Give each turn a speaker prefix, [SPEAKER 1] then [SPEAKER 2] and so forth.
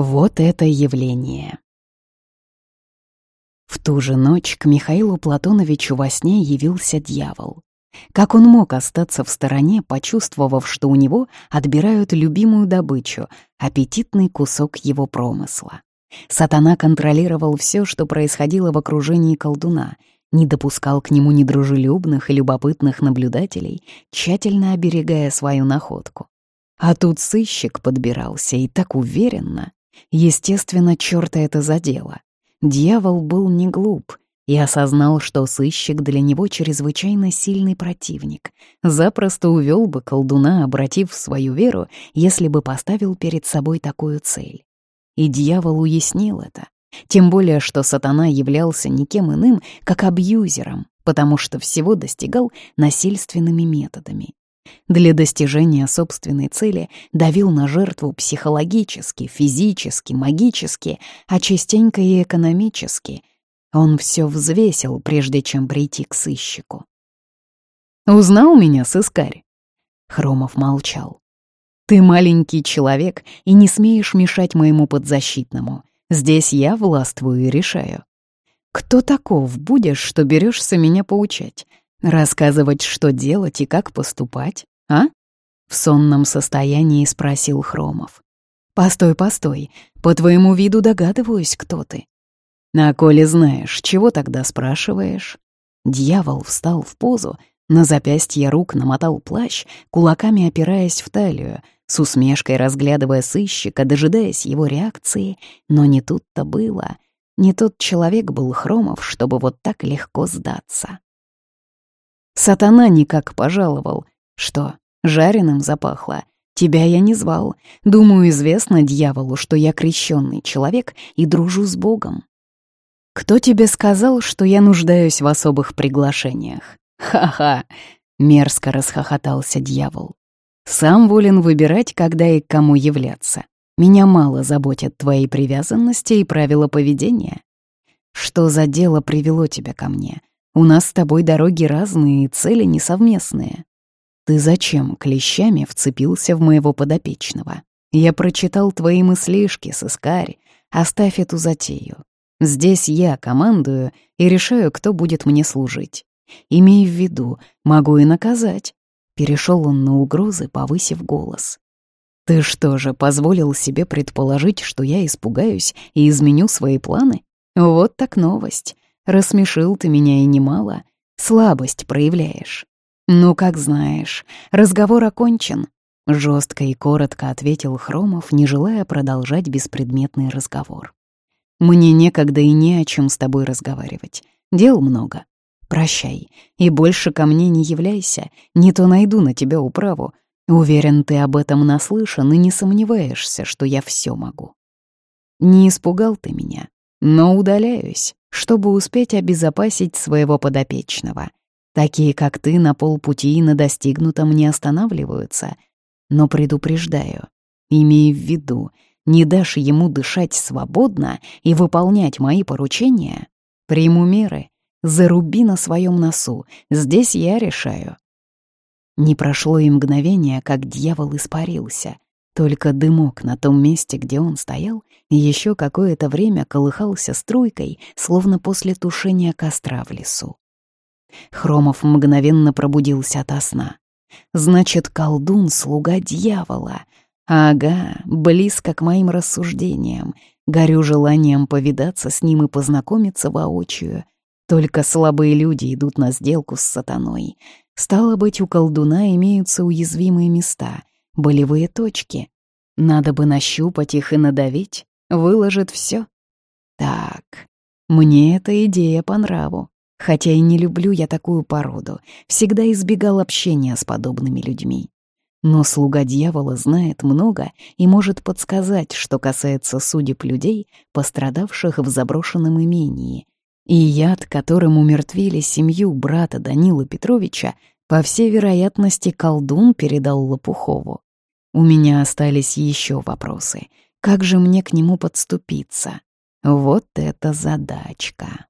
[SPEAKER 1] Вот это явление. В ту же ночь к Михаилу Платоновичу во сне явился дьявол. Как он мог остаться в стороне, почувствовав, что у него отбирают любимую добычу, аппетитный кусок его промысла? Сатана контролировал все, что происходило в окружении колдуна, не допускал к нему недружелюбных и любопытных наблюдателей, тщательно оберегая свою находку. А тут сыщик подбирался и так уверенно. Естественно, чёрта это задело. Дьявол был не глуп и осознал, что сыщик для него чрезвычайно сильный противник. Запросто увел бы колдуна, обратив свою веру, если бы поставил перед собой такую цель. И дьявол уяснил это. Тем более, что сатана являлся никем иным, как абьюзером, потому что всего достигал насильственными методами. Для достижения собственной цели давил на жертву психологически, физически, магически, а частенько и экономически. Он все взвесил, прежде чем прийти к сыщику. «Узнал меня, сыскарь?» Хромов молчал. Ты маленький человек и не смеешь мешать моему подзащитному. Здесь я властвую и решаю. Кто таков будешь, что берешься меня поучать? Рассказывать, что делать и как поступать, а? В сонном состоянии спросил Хромов. «Постой, постой, по твоему виду догадываюсь, кто ты». «А коли знаешь, чего тогда спрашиваешь?» Дьявол встал в позу, на запястье рук намотал плащ, кулаками опираясь в талию, с усмешкой разглядывая сыщика, дожидаясь его реакции, но не тут-то было. Не тот человек был Хромов, чтобы вот так легко сдаться. Сатана никак пожаловал. Что, жареным запахло? Тебя я не звал. Думаю, известно дьяволу, что я крещенный человек и дружу с Богом. Кто тебе сказал, что я нуждаюсь в особых приглашениях? Ха-ха! Мерзко расхохотался дьявол. Сам волен выбирать, когда и к кому являться. Меня мало заботят твои привязанности и правила поведения. Что за дело привело тебя ко мне? У нас с тобой дороги разные и цели несовместные. Ты зачем клещами вцепился в моего подопечного? Я прочитал твои мыслишки, сыскарь. Оставь эту затею. Здесь я командую и решаю, кто будет мне служить. Имей в виду, могу и наказать. Перешел он на угрозы, повысив голос. «Ты что же, позволил себе предположить, что я испугаюсь и изменю свои планы? Вот так новость. Рассмешил ты меня и немало. Слабость проявляешь. Ну, как знаешь, разговор окончен». Жестко и коротко ответил Хромов, не желая продолжать беспредметный разговор. «Мне некогда и не о чем с тобой разговаривать. Дел много. Прощай, и больше ко мне не являйся, не то найду на тебя управу. Уверен, ты об этом наслышан и не сомневаешься, что я все могу. Не испугал ты меня, но удаляюсь, чтобы успеть обезопасить своего подопечного. Такие, как ты, на полпути и на достигнутом не останавливаются. Но предупреждаю, имей в виду, не дашь ему дышать свободно и выполнять мои поручения, приму меры — Заруби на своем носу, здесь я решаю. Не прошло и мгновение, как дьявол испарился. Только дымок на том месте, где он стоял, еще какое-то время колыхался струйкой, словно после тушения костра в лесу. Хромов мгновенно пробудился ото сна. Значит, колдун — слуга дьявола. Ага, близко к моим рассуждениям. Горю желанием повидаться с ним и познакомиться воочию — только слабые люди идут на сделку с сатаной. Стало быть, у колдуна имеются уязвимые места, болевые точки. Надо бы нащупать их и надавить, выложит все. Так, мне эта идея по нраву. Хотя и не люблю я такую породу, всегда избегал общения с подобными людьми. Но слуга дьявола знает много и может подсказать, что касается судеб людей, пострадавших в заброшенном имении, и яд, которым умертвили семью брата Данила Петровича, по всей вероятности, колдун передал Лопухову. У меня остались еще вопросы. Как же мне к нему подступиться? Вот это задачка.